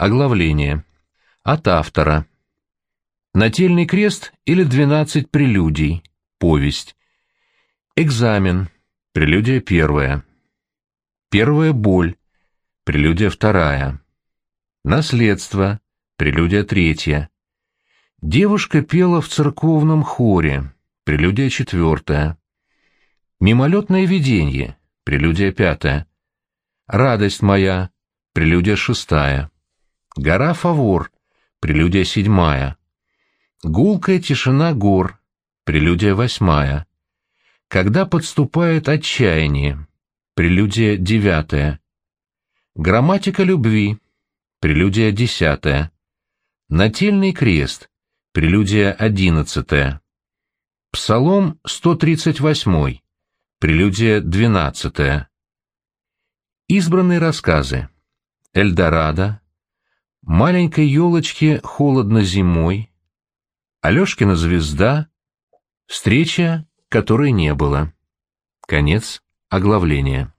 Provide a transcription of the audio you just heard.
Оглавление. От автора. Нательный крест или двенадцать прелюдий. Повесть. Экзамен. Прелюдия первая. Первая боль. Прелюдия вторая. Наследство. Прелюдия третья. Девушка пела в церковном хоре. Прелюдия четвертая. Мимолетное видение. Прелюдия пятая. Радость моя. Прелюдия шестая. Гора Фавор. Прелюдия седьмая. Гулкая тишина гор. Прелюдия восьмая. Когда подступает отчаяние. Прелюдия девятая. Грамматика любви. Прелюдия десятая. Нательный крест. Прелюдия одиннадцатая. Псалом 138. Прелюдия двенадцатая. Избранные рассказы. Эльдорадо. Маленькой елочке холодно зимой. Алешкина звезда. Встреча, которой не было. Конец оглавления.